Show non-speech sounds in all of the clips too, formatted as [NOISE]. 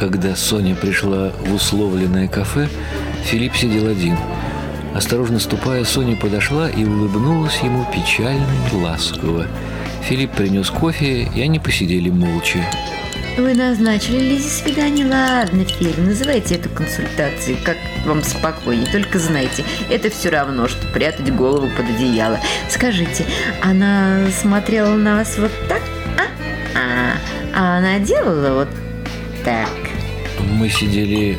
Когда Соня пришла в условленное кафе, Филипп сидел один. Осторожно ступая, Соня подошла и улыбнулась ему печально и ласково. Филипп принес кофе, и они посидели молча. Вы назначили Лизе свидание? Ладно, Филь, называйте это консультацией, как вам спокойнее. Только знайте, это все равно, что прятать голову под одеяло. Скажите, она смотрела на вас вот так? А, а, а она делала вот так? Мы сидели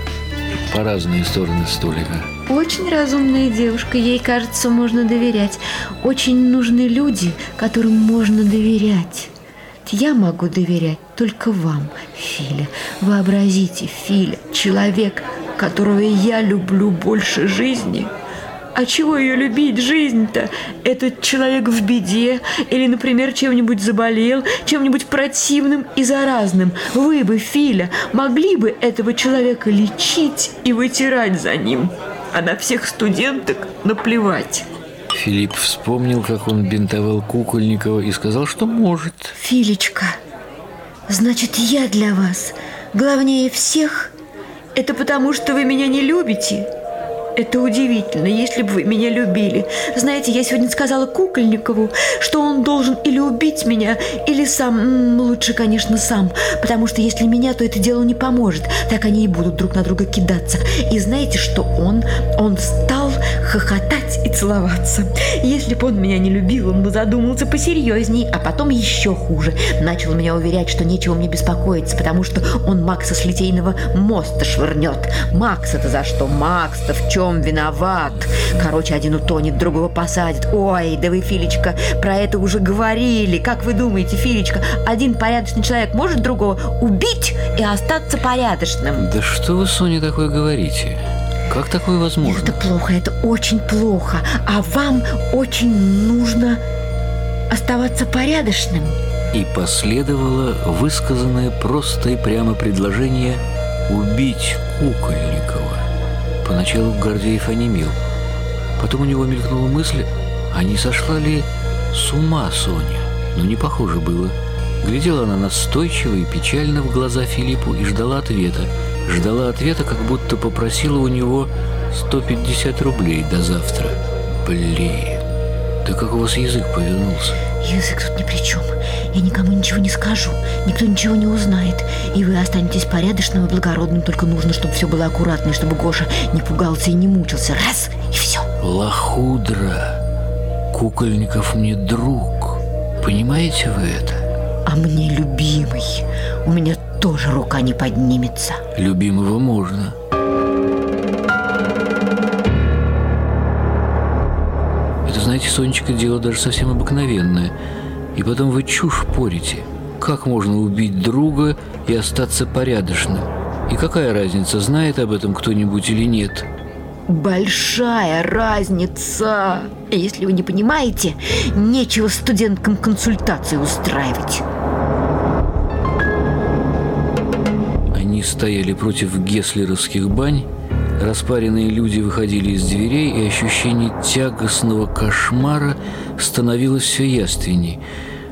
по разные стороны столика. Очень разумная девушка, ей, кажется, можно доверять. Очень нужны люди, которым можно доверять. Я могу доверять только вам, Филя. Вообразите, Филя, человек, которого я люблю больше жизни – а чего ее любить, жизнь-то? Этот человек в беде или, например, чем-нибудь заболел, чем-нибудь противным и заразным. Вы бы, Филя, могли бы этого человека лечить и вытирать за ним. А на всех студенток наплевать. Филипп вспомнил, как он бинтовал Кукольникова и сказал, что может. Филечка, значит, я для вас главнее всех? Это потому, что вы меня не любите?» Это удивительно, если бы вы меня любили. Знаете, я сегодня сказала Кукольникову, что он должен или убить меня, или сам, лучше, конечно, сам, потому что если меня, то это дело не поможет. Так они и будут друг на друга кидаться. И знаете, что он? Он стал хохотать и целоваться. Если бы он меня не любил, он бы задумался посерьезней, а потом еще хуже. Начал меня уверять, что нечего мне беспокоиться, потому что он Макса с Литейного моста швырнет. Макс-то за что? Макс-то в чем виноват. Короче, один утонет, другого посадит. Ой, да вы, Филечка, про это уже говорили. Как вы думаете, Филечка, один порядочный человек может другого убить и остаться порядочным? Да что вы, Соня, такое говорите? Как такое возможно? Это плохо, это очень плохо. А вам очень нужно оставаться порядочным. И последовало высказанное просто и прямо предложение убить Кукольникова. Поначалу Гордеев онемел. Потом у него мелькнула мысль, а не сошла ли с ума Соня? Но не похоже было. Глядела она настойчиво и печально в глаза Филиппу и ждала ответа. Ждала ответа, как будто попросила у него 150 рублей до завтра. Блин, да как у вас язык повернулся? Язык тут ни при чем. Я никому ничего не скажу, никто ничего не узнает. И вы останетесь порядочным и благородным, только нужно, чтобы все было аккуратно, и чтобы Гоша не пугался и не мучился. Раз, и все. Лохудра, Кукольников мне друг. Понимаете вы это? А мне любимый. У меня тоже рука не поднимется. Любимого можно. Это, знаете, Сонечка, дело даже совсем обыкновенное – и потом вы чушь порите. Как можно убить друга и остаться порядочным? И какая разница, знает об этом кто-нибудь или нет? Большая разница. Если вы не понимаете, нечего студенткам консультации устраивать. Стояли против геслеровских бань, Распаренные люди выходили из дверей, и ощущение тягостного кошмара становилось все яственней.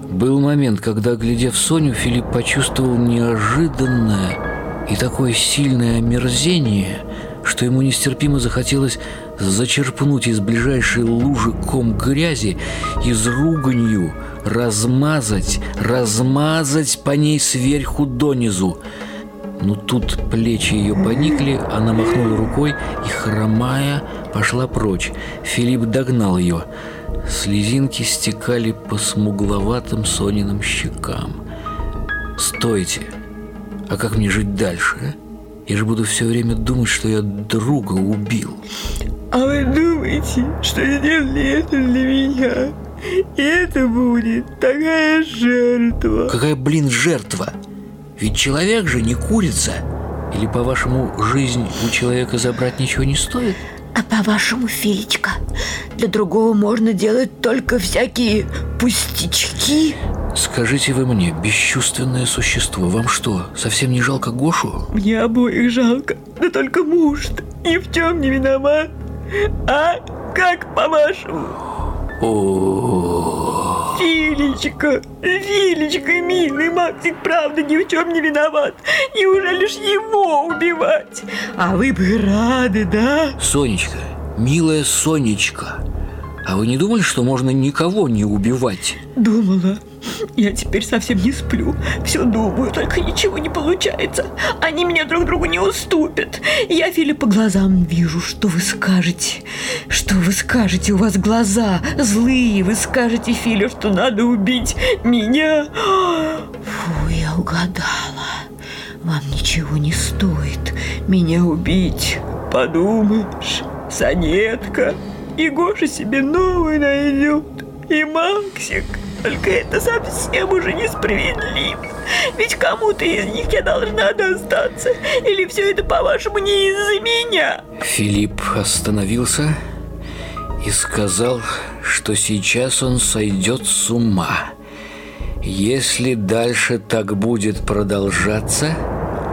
Был момент, когда, глядев Соню, Филипп почувствовал неожиданное и такое сильное омерзение, что ему нестерпимо захотелось зачерпнуть из ближайшей лужи ком грязи и с руганью размазать, размазать по ней сверху донизу – но тут плечи ее поникли, она махнула рукой и, хромая, пошла прочь. Филипп догнал ее. Слезинки стекали по смугловатым Сониным щекам. «Стойте! А как мне жить дальше, а? Я же буду все время думать, что я друга убил». «А вы думаете, что сделали это для меня?» И это будет такая жертва. Какая, блин, жертва? Ведь человек же не курица. Или, по-вашему, жизнь у человека забрать ничего не стоит? А по-вашему, Филечка, для другого можно делать только всякие пустячки? Скажите вы мне, бесчувственное существо, вам что, совсем не жалко Гошу? Мне обоих жалко, да только муж ни в чем не виноват. А как по-вашему? О, Филь, Филечка, Филечка, милый, Максик, правда, ни в чем не виноват. Неужели ж его убивать? А вы бы рады, да? Сонечка, милая Сонечка, а вы не думали, что можно никого не убивать? Думала. Я теперь совсем не сплю. Все думаю, только ничего не получается. Они меня друг другу не уступят. Я, Филя, по глазам вижу, что вы скажете. Что вы скажете? У вас глаза злые. Вы скажете, Филя, что надо убить меня. Фу, я угадала. Вам ничего не стоит меня убить. Подумаешь, Санетка. И Гоша себе новый найдет. И Максик. Только это совсем уже несправедливо. Ведь кому-то из них я должна достаться. Или все это, по-вашему, не из-за меня? Филипп остановился и сказал, что сейчас он сойдет с ума. Если дальше так будет продолжаться,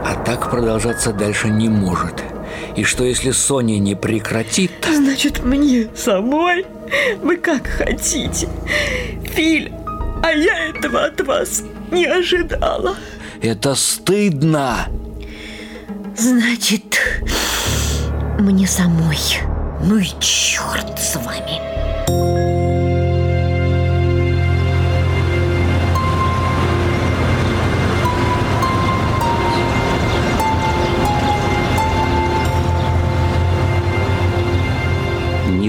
а так продолжаться дальше не может. И что если Соня не прекратит... Значит, мне самой? Вы как хотите. Филь, а я этого от вас не ожидала. Это стыдно. Значит, мне самой. Ну и черт с вами.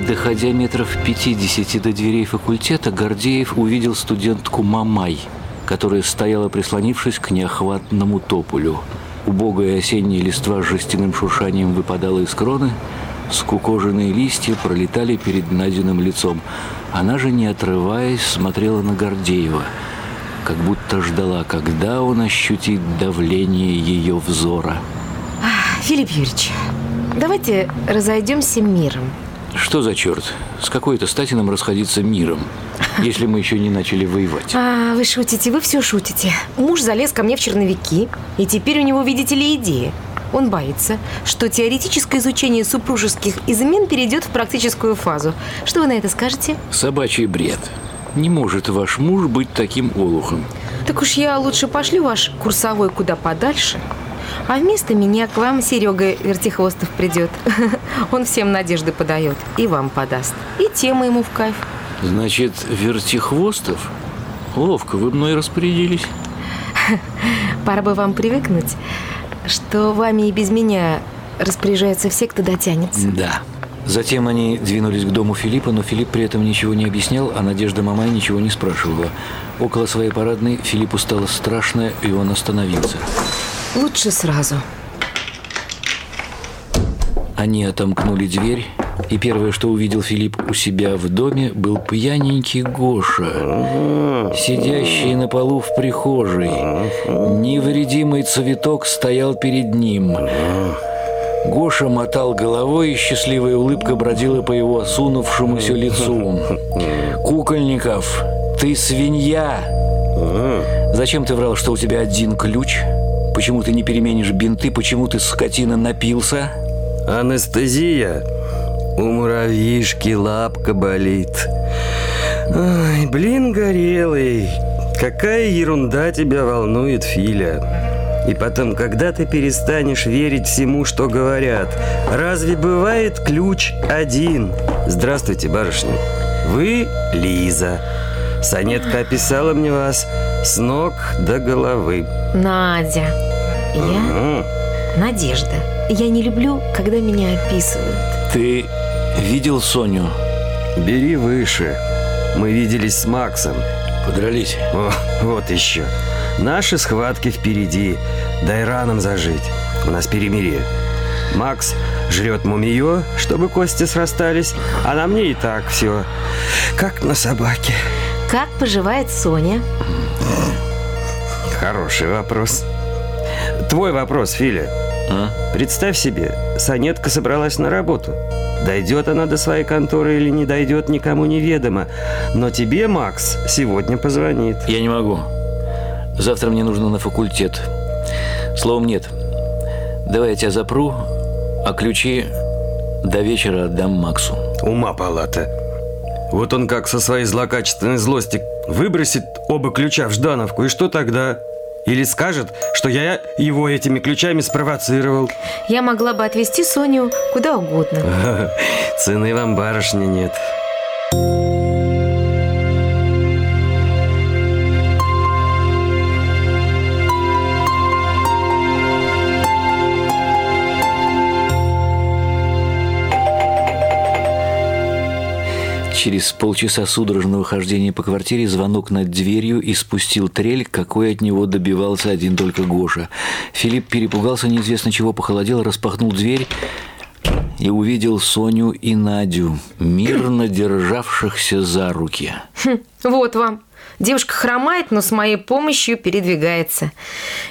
Доходя метров 50 до дверей факультета, Гордеев увидел студентку Мамай, которая стояла, прислонившись к неохватному тополю. Убогая осенняя листва с жестяным шуршанием выпадала из кроны, скукоженные листья пролетали перед Надиным лицом. Она же, не отрываясь, смотрела на Гордеева, как будто ждала, когда он ощутит давление ее взора. Филипп Юрьевич, давайте разойдемся миром. Что за черт? С какой-то стати нам расходиться миром, если мы еще не начали воевать? А, вы шутите, вы все шутите. Муж залез ко мне в черновики, и теперь у него, видите ли, идея. Он боится, что теоретическое изучение супружеских измен перейдет в практическую фазу. Что вы на это скажете? Собачий бред. Не может ваш муж быть таким олухом. Так уж я лучше пошлю ваш курсовой куда подальше. А вместо меня к вам Серега Вертихвостов придет. [LAUGHS] Он всем надежды подает. И вам подаст. И тема ему в кайф. Значит, Вертихвостов? Ловко вы мной распорядились. [LAUGHS] Пора бы вам привыкнуть, что вами и без меня распоряжаются все, кто дотянется. Да. Затем они двинулись к дому Филиппа, но Филипп при этом ничего не объяснял, а Надежда Мамай ничего не спрашивала. Около своей парадной Филиппу стало страшно, и он остановился. Лучше сразу. Они отомкнули дверь, и первое, что увидел Филипп у себя в доме, был пьяненький Гоша, сидящий на полу в прихожей. Невредимый цветок стоял перед ним. Гоша мотал головой, и счастливая улыбка бродила по его осунувшемуся лицу. «Кукольников, ты свинья! Зачем ты врал, что у тебя один ключ? Почему ты не переменишь бинты? Почему ты, скотина, напился?» Анестезия. У муравьишки лапка болит. Ай, блин, горелый. Какая ерунда тебя волнует, Филя. И потом, когда ты перестанешь верить всему, что говорят? Разве бывает ключ один? Здравствуйте, барышня. Вы Лиза. Санетка описала мне вас с ног до головы. Надя. Я М, Надежда. Я не люблю, когда меня описывают. Ты видел Соню? Бери выше. Мы виделись с Максом. Подрались. О, вот еще. Наши схватки впереди. Дай ранам зажить. У нас перемирие. Макс жрет мумиё, чтобы кости срастались, а на мне и так все. Как на собаке. Как поживает Соня? Хороший вопрос. Твой вопрос, Филя. А? Представь себе, Санетка собралась на работу. Дойдет она до своей конторы или не дойдет, никому не ведомо. Но тебе, Макс, сегодня позвонит. Я не могу. Завтра мне нужно на факультет. Словом, нет. Давай я тебя запру, а ключи до вечера отдам Максу. Ума палата. Вот он как со своей злокачественной злости выбросит оба ключа в Ждановку, и что тогда? Или скажет, что я его этими ключами спровоцировал. Я могла бы отвезти Соню куда угодно. [LAUGHS] Цены вам, барышня, нет. Через полчаса судорожного хождения по квартире звонок над дверью и спустил трель, какой от него добивался один только Гоша. Филипп перепугался неизвестно чего, похолодел, распахнул дверь и увидел Соню и Надю, мирно державшихся за руки. Хм, вот вам. Девушка хромает, но с моей помощью передвигается.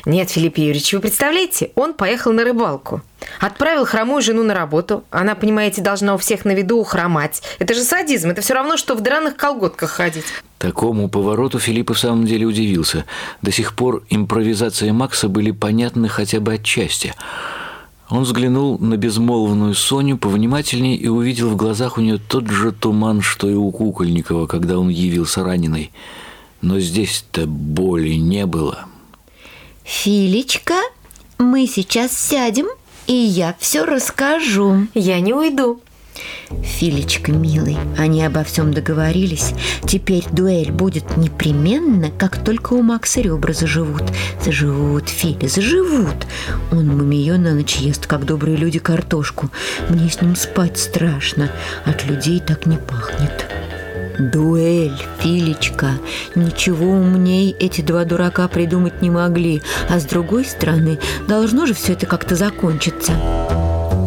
Нет, Филипп Юрьевич, вы представляете, он поехал на рыбалку. Отправил хромую жену на работу. Она, понимаете, должна у всех на виду хромать. Это же садизм. Это все равно, что в драных колготках ходить. Такому повороту Филипп в самом деле удивился. До сих пор импровизации Макса были понятны хотя бы отчасти. Он взглянул на безмолвную Соню повнимательнее и увидел в глазах у нее тот же туман, что и у Кукольникова, когда он явился раненый. Но здесь-то боли не было. Филечка, мы сейчас сядем, и я все расскажу. Я не уйду. Филечка, милый, они обо всем договорились. Теперь дуэль будет непременно, как только у Макса ребра заживут. Заживут, Филя, заживут. Он мумиё на ночь ест, как добрые люди, картошку. Мне с ним спать страшно. От людей так не пахнет. Дуэль, Филечка. Ничего умней эти два дурака придумать не могли. А с другой стороны, должно же все это как-то закончиться.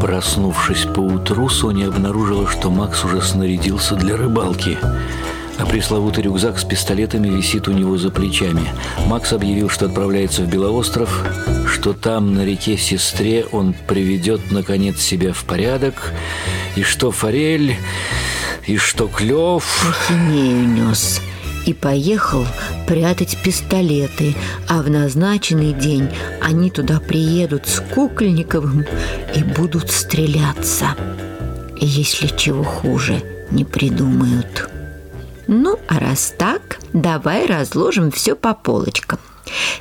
Проснувшись поутру, Соня обнаружила, что Макс уже снарядился для рыбалки. А пресловутый рюкзак с пистолетами висит у него за плечами. Макс объявил, что отправляется в Белоостров, что там, на реке Сестре, он приведет, наконец, себя в порядок, и что форель, и что клев... Ахинею нес и поехал прятать пистолеты, а в назначенный день они туда приедут с Кукольниковым и будут стреляться. Если чего хуже не придумают. Ну, а раз так, давай разложим все по полочкам.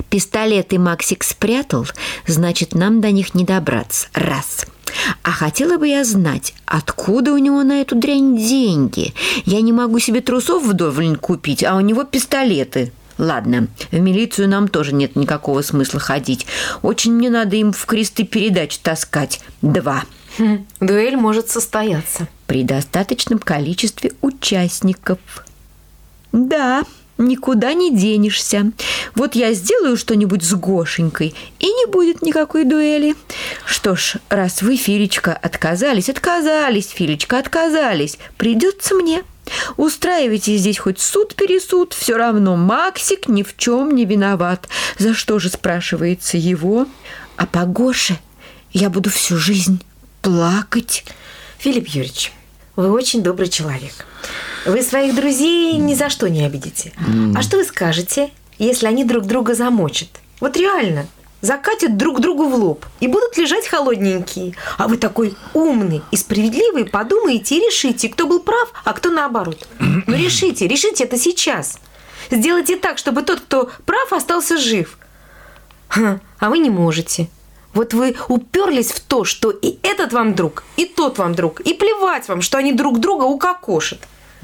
Пистолеты Максик спрятал, значит, нам до них не добраться. Раз – а хотела бы я знать, откуда у него на эту дрянь деньги. Я не могу себе трусов вдоволь купить, а у него пистолеты. Ладно, в милицию нам тоже нет никакого смысла ходить. Очень мне надо им в кресты передач таскать. Два. Хм, дуэль может состояться. При достаточном количестве участников. Да, никуда не денешься. Вот я сделаю что-нибудь с Гошенькой, и не будет никакой дуэли. Что ж, раз вы, Филечка, отказались, отказались, Филечка, отказались, придется мне. Устраивайте здесь хоть суд-пересуд, все равно Максик ни в чем не виноват. За что же, спрашивается его? А по Гоше я буду всю жизнь плакать. Филипп Юрьевич, вы очень добрый человек. Вы своих друзей ни за что не обидите. Mm. А что вы скажете, если они друг друга замочат? Вот реально, закатят друг другу в лоб и будут лежать холодненькие. А вы такой умный и справедливый, подумаете и решите, кто был прав, а кто наоборот. Ну решите, решите это сейчас. Сделайте так, чтобы тот, кто прав, остался жив. А вы не можете. Вот вы уперлись в то, что и этот вам друг, и тот вам друг, и плевать вам, что они друг друга укокошат.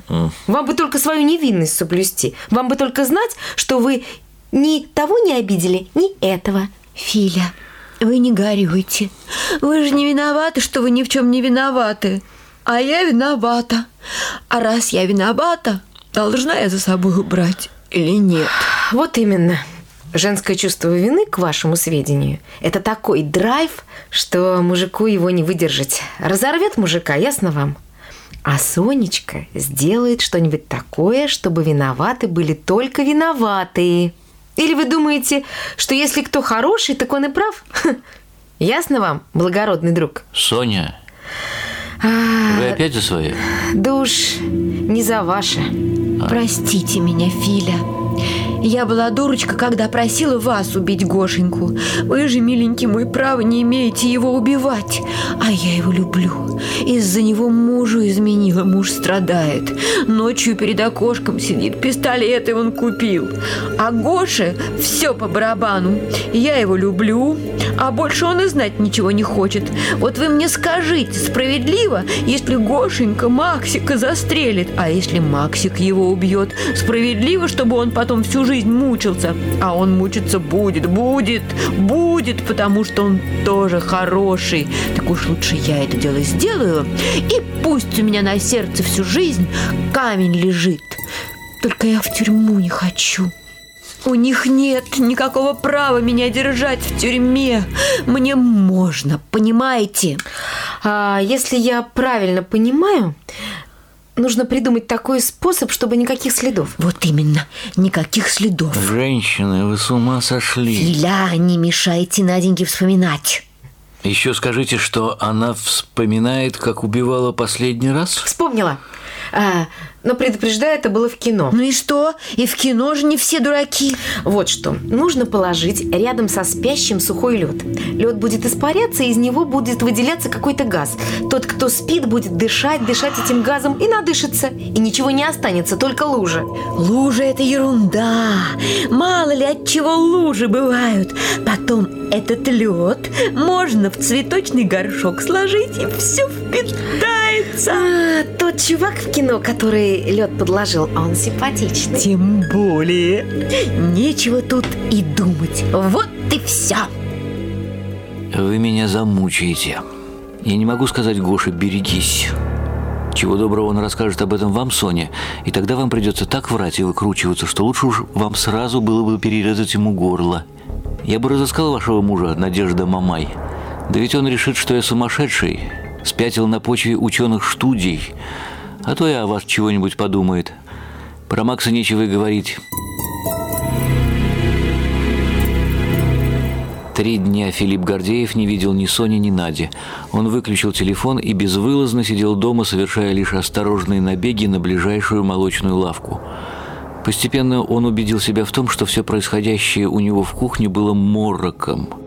Вам бы только свою невинность соблюсти. Вам бы только знать, что вы ни того не обидели, ни этого. Филя, вы не горюйте. Вы же не виноваты, что вы ни в чем не виноваты. А я виновата. А раз я виновата, должна я за собой убрать или нет? Вот именно. Женское чувство вины, к вашему сведению, это такой драйв, что мужику его не выдержать. Разорвет мужика, ясно вам? А Сонечка сделает что-нибудь такое, чтобы виноваты были только виноватые. Или вы думаете, что если кто хороший, так он и прав? [LAUGHS] Ясно вам, благородный друг? Соня, а... вы опять за свое? Да уж не за ваше. А... Простите меня, Филя. Я была дурочка, когда просила вас убить Гошеньку. Вы же, миленький мой, право не имеете его убивать. А я его люблю. Из-за него мужу изменила, муж страдает. Ночью перед окошком сидит, пистолет он купил. А Гоше все по барабану. Я его люблю, а больше он и знать ничего не хочет. Вот вы мне скажите, справедливо, если Гошенька Максика застрелит, а если Максик его убьет, справедливо, чтобы он потом всю жизнь мучился. А он мучиться будет, будет, будет, потому что он тоже хороший. Так уж лучше я это дело сделаю, и пусть у меня на сердце всю жизнь камень лежит. Только я в тюрьму не хочу. У них нет никакого права меня держать в тюрьме. Мне можно, понимаете? А если я правильно понимаю, нужно придумать такой способ, чтобы никаких следов. Вот именно, никаких следов. Женщины, вы с ума сошли. Филя, не мешайте Наденьке вспоминать. Еще скажите, что она вспоминает, как убивала последний раз? Вспомнила. А, но предупреждаю, это было в кино. Ну и что? И в кино же не все дураки. Вот что. Нужно положить рядом со спящим сухой лед. Лед будет испаряться, и из него будет выделяться какой-то газ. Тот, кто спит, будет дышать, дышать этим газом и надышится. И ничего не останется, только лужа. Лужа – это ерунда. Мало ли от чего лужи бывают. Потом этот лед можно в цветочный горшок сложить, и все впитается. А, тот чувак в кино, который лед подложил, он симпатичный. Тем более. Нечего тут и думать. Вот и все. Вы меня замучаете. Я не могу сказать Гоше «берегись». Чего доброго он расскажет об этом вам, Соня, и тогда вам придется так врать и выкручиваться, что лучше уж вам сразу было бы перерезать ему горло. Я бы разыскал вашего мужа, Надежда Мамай. Да ведь он решит, что я сумасшедший, спятил на почве ученых студий, а то и о вас чего-нибудь подумает. Про Макса нечего и говорить. Три дня Филипп Гордеев не видел ни Сони, ни Нади. Он выключил телефон и безвылазно сидел дома, совершая лишь осторожные набеги на ближайшую молочную лавку. Постепенно он убедил себя в том, что все происходящее у него в кухне было мороком.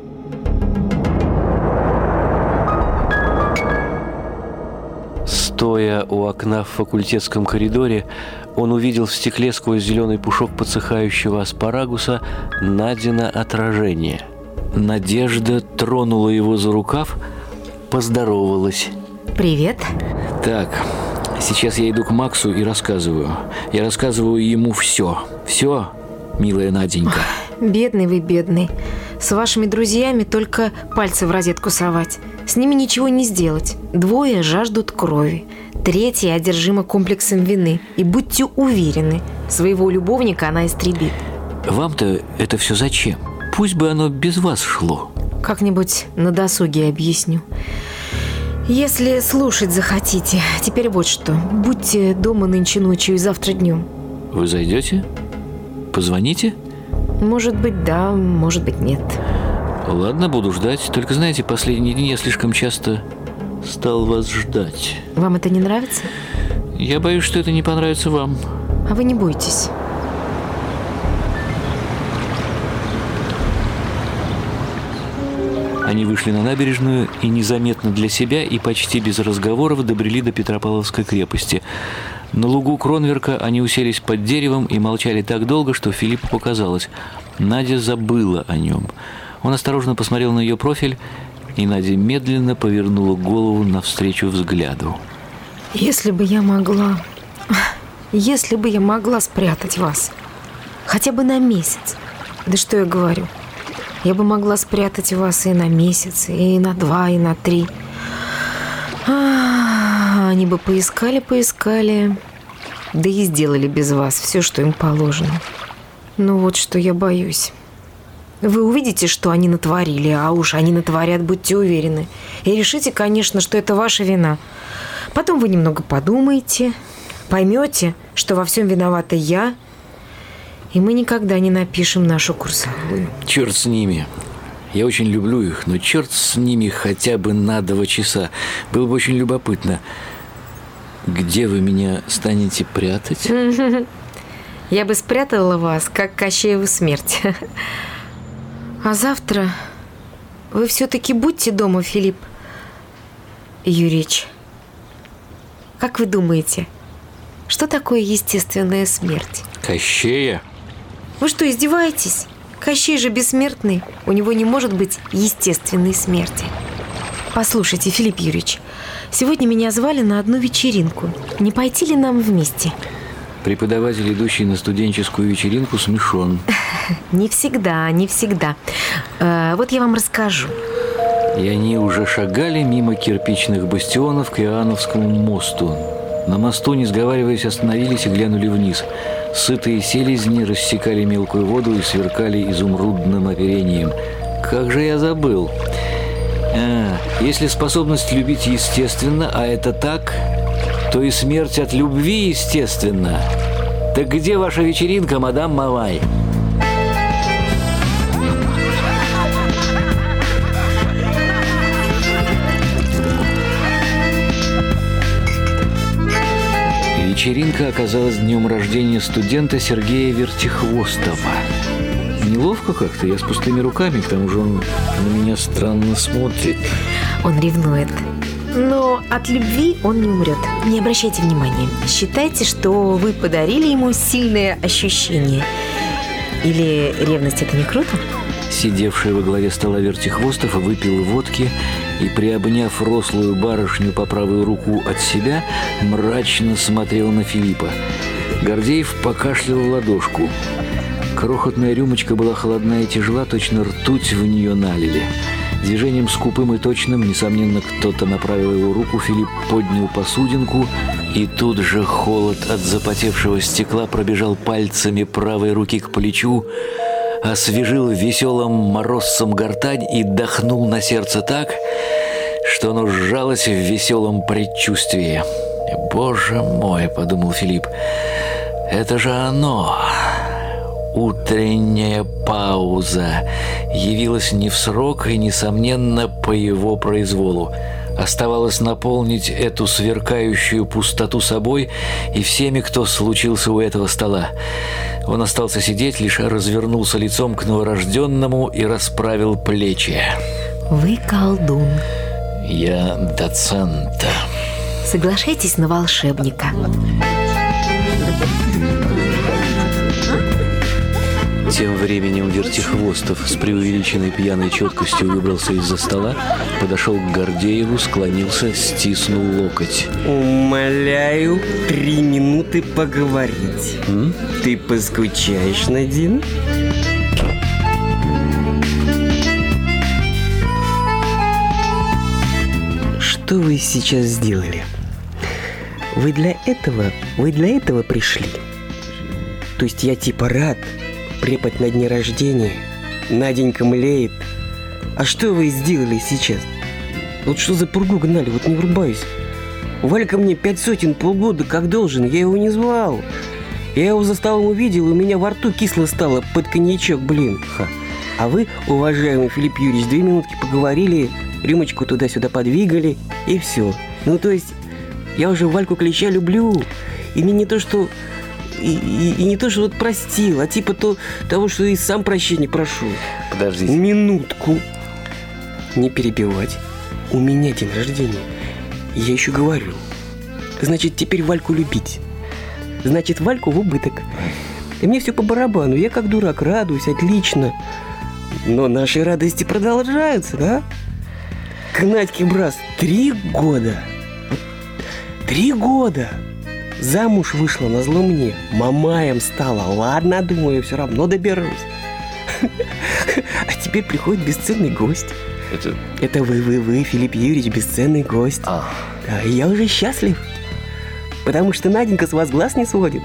Стоя у окна в факультетском коридоре, он увидел в стекле сквозь зеленый пушок подсыхающего аспарагуса Надина отражение – Надежда тронула его за рукав, поздоровалась. Привет. Так, сейчас я иду к Максу и рассказываю. Я рассказываю ему все. Все, милая Наденька. Бедный вы, бедный. С вашими друзьями только пальцы в розетку совать. С ними ничего не сделать. Двое жаждут крови. Третья одержима комплексом вины. И будьте уверены, своего любовника она истребит. Вам-то это все зачем? Пусть бы оно без вас шло. Как-нибудь на досуге объясню. Если слушать захотите, теперь вот что. Будьте дома нынче ночью и завтра днем. Вы зайдете? Позвоните? Может быть, да, может быть, нет. Ладно, буду ждать. Только знаете, последние дни я слишком часто стал вас ждать. Вам это не нравится? Я боюсь, что это не понравится вам. А вы не бойтесь. Они вышли на набережную и незаметно для себя и почти без разговоров добрели до Петропавловской крепости. На лугу Кронверка они уселись под деревом и молчали так долго, что Филиппу показалось. Надя забыла о нем. Он осторожно посмотрел на ее профиль, и Надя медленно повернула голову навстречу взгляду. «Если бы я могла... Если бы я могла спрятать вас, хотя бы на месяц. Да что я говорю?» Я бы могла спрятать вас и на месяц, и на два, и на три. А, они бы поискали, поискали, да и сделали без вас все, что им положено. Но вот что я боюсь. Вы увидите, что они натворили, а уж они натворят, будьте уверены. И решите, конечно, что это ваша вина. Потом вы немного подумаете, поймете, что во всем виновата я – и мы никогда не напишем нашу курсовую. Черт с ними. Я очень люблю их, но черт с ними хотя бы на два часа. Было бы очень любопытно. Где вы меня станете прятать? [LAUGHS] я бы спрятала вас, как Кощееву смерть. А завтра вы все-таки будьте дома, Филипп Юрьевич. Как вы думаете, что такое естественная смерть? Кощея? Вы что, издеваетесь? Кощей же бессмертный. У него не может быть естественной смерти. Послушайте, Филипп Юрьевич, сегодня меня звали на одну вечеринку. Не пойти ли нам вместе? Преподаватель, идущий на студенческую вечеринку, смешон. [LAUGHS] Не всегда, не всегда. Э, вот я вам расскажу. И они уже шагали мимо кирпичных бастионов к Иоанновскому мосту. На мосту, не сговариваясь, остановились и глянули вниз. Сытые селезни рассекали мелкую воду и сверкали изумрудным оперением. Как же я забыл. А, если способность любить естественно, а это так, то и смерть от любви естественно. Так где ваша вечеринка, мадам Мавай? Вечеринка оказалась днем рождения студента Сергея Вертихвостова. Неловко как-то, я с пустыми руками, к тому же он на меня странно смотрит. Он ревнует. Но от любви он не умрет. Не обращайте внимания. Считайте, что вы подарили ему сильное ощущение. Или ревность это не круто? Сидевший во главе стола Вертихвостов выпил водки и, приобняв рослую барышню по правую руку от себя, мрачно смотрел на Филиппа. Гордеев покашлял в ладошку. Крохотная рюмочка была холодна и тяжела, точно ртуть в нее налили. Движением скупым и точным, несомненно, кто-то направил его руку, Филипп поднял посудинку, и тут же холод от запотевшего стекла пробежал пальцами правой руки к плечу, освежил веселым морозцем гортань и дохнул на сердце так, что оно сжалось в веселом предчувствии. «Боже мой!» — подумал Филипп. «Это же оно!» Утренняя пауза явилась не в срок и, несомненно, по его произволу. Оставалось наполнить эту сверкающую пустоту собой и всеми, кто случился у этого стола. Он остался сидеть, лишь развернулся лицом к новорожденному и расправил плечи. Вы колдун. Я доцент. Соглашайтесь на волшебника. Тем временем Вертихвостов с преувеличенной пьяной четкостью выбрался из-за стола, подошел к Гордееву, склонился, стиснул локоть. Умоляю, три минуты поговорить. М? Ты поскучаешь, Надин? Что вы сейчас сделали? Вы для этого, вы для этого пришли? То есть я типа рад, препод на дне рождения, Наденька млеет. А что вы сделали сейчас? Вот что за пургу гнали, вот не врубаюсь. Валька мне пять сотен полгода как должен, я его не звал. Я его за столом увидел, и у меня во рту кисло стало под коньячок, блин. Ха. А вы, уважаемый Филипп Юрьевич, две минутки поговорили, рюмочку туда-сюда подвигали, и все. Ну, то есть, я уже Вальку Клеща люблю. И мне не то, что... И, и- и не то, что вот простил, а типа то, того, что и сам прощения прошу. Подождите. Минутку. Не перебивать. У меня день рождения. Я еще говорю. Значит, теперь Вальку любить. Значит, Вальку в убыток. И мне все по барабану. Я как дурак радуюсь, отлично. Но наши радости продолжаются, да? К Надьке, брас, три года. Три года. Замуж вышла на зло мне. Мамаем стала. Ладно, думаю, все равно доберусь. [LAUGHS] А теперь приходит бесценный гость. Это... Это вы, вы, вы, Филипп Юрьевич, бесценный гость. А, Да, я уже счастлив. Потому что Наденька с вас глаз не сводит.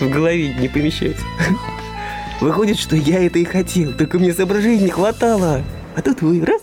В голове не помещается. [LAUGHS] Выходит, что я это и хотел, только мне соображений не хватало. А тут вы раз